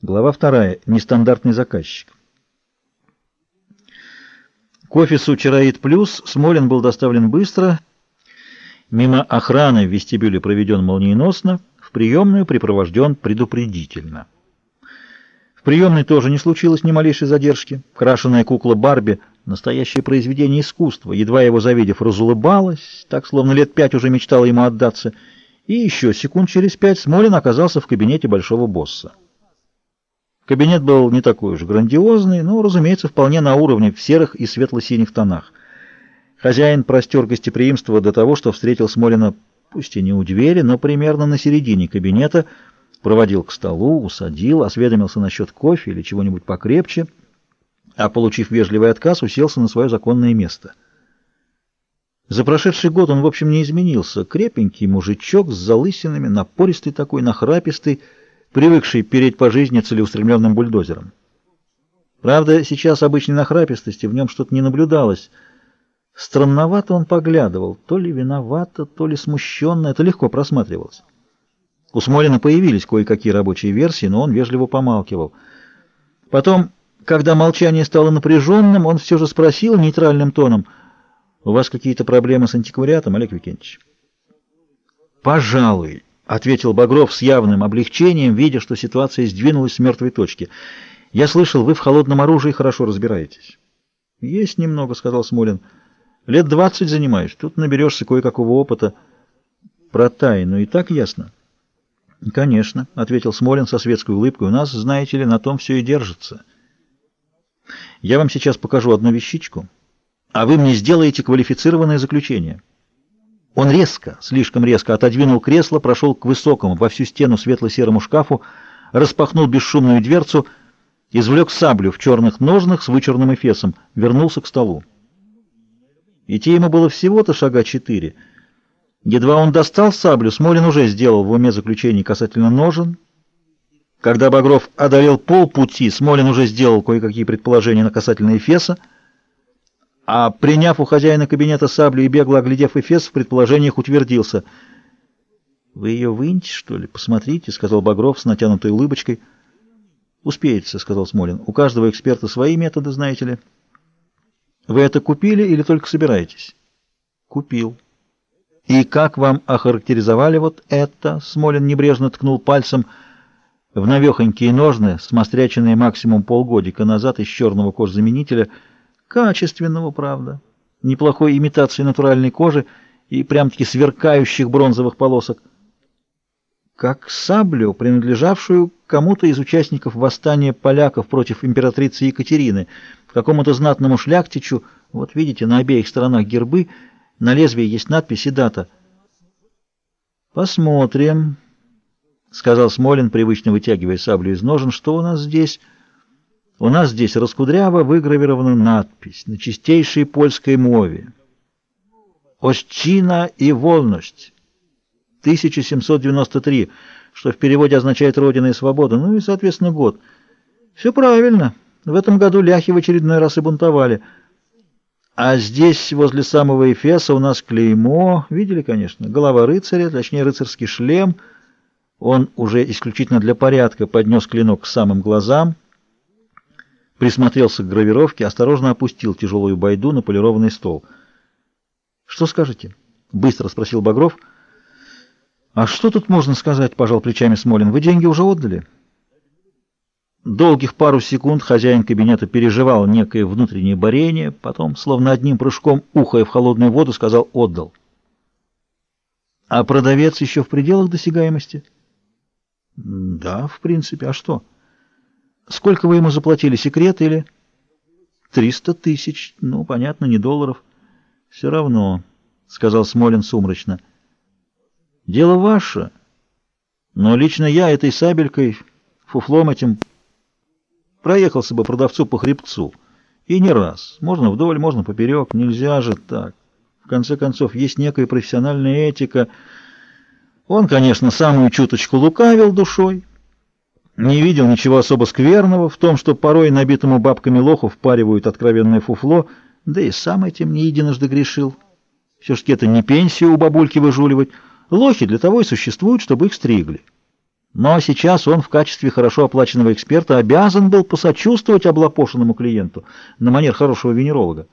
Глава вторая. Нестандартный заказчик. К офису «Чароид Плюс» Смолин был доставлен быстро. Мимо охраны в вестибюле проведен молниеносно, в приемную припровожден предупредительно. В приемной тоже не случилось ни малейшей задержки. Крашеная кукла Барби — настоящее произведение искусства. Едва его завидев, разулыбалась, так словно лет пять уже мечтала ему отдаться. И еще секунд через пять Смолин оказался в кабинете большого босса. Кабинет был не такой уж грандиозный, но, разумеется, вполне на уровне в серых и светло-синих тонах. Хозяин простер гостеприимство до того, что встретил Смолина, пусть и не у двери, но примерно на середине кабинета, проводил к столу, усадил, осведомился насчет кофе или чего-нибудь покрепче, а, получив вежливый отказ, уселся на свое законное место. За прошедший год он, в общем, не изменился. Крепенький мужичок с залысинами, напористый такой, нахрапистый, привыкший переть по жизни целеустремленным бульдозером. Правда, сейчас обычной нахрапистости в нем что-то не наблюдалось. Странновато он поглядывал, то ли виновато, то ли смущенно, это легко просматривалось. У Смолина появились кое-какие рабочие версии, но он вежливо помалкивал. Потом, когда молчание стало напряженным, он все же спросил нейтральным тоном, «У вас какие-то проблемы с антиквариатом, Олег Викентьевич?» «Пожалуй». — ответил Багров с явным облегчением, видя, что ситуация сдвинулась с мертвой точки. — Я слышал, вы в холодном оружии хорошо разбираетесь. — Есть немного, — сказал Смолин. — Лет двадцать занимаюсь. Тут наберешься кое-какого опыта. — Про тайну и так ясно? — Конечно, — ответил Смолин со светской улыбкой. — У нас, знаете ли, на том все и держится. Я вам сейчас покажу одну вещичку, а вы мне сделаете квалифицированное заключение. — он резко, слишком резко отодвинул кресло, прошел к высокому, во всю стену светло-серому шкафу, распахнул бесшумную дверцу, извлек саблю в черных ножнах с вычурным эфесом, вернулся к столу. Идти ему было всего-то шага четыре. Едва он достал саблю, Смолин уже сделал в уме заключение касательно ножен. Когда Багров одолел полпути, Смолин уже сделал кое-какие предположения на касательно эфеса, а, приняв у хозяина кабинета саблю и бегло оглядев Эфес, в предположениях утвердился. «Вы ее выньте, что ли? Посмотрите», — сказал Багров с натянутой улыбочкой. «Успеется», — сказал Смолин. «У каждого эксперта свои методы, знаете ли». «Вы это купили или только собираетесь?» «Купил». «И как вам охарактеризовали вот это?» — Смолин небрежно ткнул пальцем в навехонькие ножны, смостряченные максимум полгодика назад из черного кожзаменителя — Качественного, правда. Неплохой имитации натуральной кожи и прям-таки сверкающих бронзовых полосок. Как саблю, принадлежавшую кому-то из участников восстания поляков против императрицы Екатерины, какому-то знатному шляхтичу, вот видите, на обеих сторонах гербы, на лезвии есть надпись и дата. «Посмотрим», — сказал Смолин, привычно вытягивая саблю из ножен, — «что у нас здесь?» У нас здесь раскудряво выгравирована надпись на чистейшей польской мове. «Ощина и вольность» 1793, что в переводе означает «Родина и свобода», ну и, соответственно, год. Все правильно. В этом году ляхи в очередной раз и бунтовали. А здесь, возле самого Эфеса, у нас клеймо, видели, конечно, голова рыцаря, точнее, рыцарский шлем. Он уже исключительно для порядка поднес клинок к самым глазам, присмотрелся к гравировке, осторожно опустил тяжелую байду на полированный стол. «Что скажете?» — быстро спросил Багров. «А что тут можно сказать?» — пожал плечами Смолин. «Вы деньги уже отдали?» Долгих пару секунд хозяин кабинета переживал некое внутреннее борение, потом, словно одним прыжком, ухая в холодную воду, сказал «отдал». «А продавец еще в пределах досягаемости?» «Да, в принципе. А что?» Сколько вы ему заплатили, секрет или... Триста тысяч. Ну, понятно, не долларов. Все равно, — сказал Смолин сумрачно. Дело ваше. Но лично я этой сабелькой, фуфлом этим, проехался бы продавцу по хребцу. И не раз. Можно вдоль, можно поперек. Нельзя же так. В конце концов, есть некая профессиональная этика. Он, конечно, самую чуточку лукавил душой, не видел ничего особо скверного в том, что порой набитому бабками лоху впаривают откровенное фуфло, да и сам этим не единожды грешил. Все-таки это не пенсию у бабульки выжуливать. Лохи для того и существуют, чтобы их стригли. Но сейчас он в качестве хорошо оплаченного эксперта обязан был посочувствовать облапошенному клиенту на манер хорошего венеролога.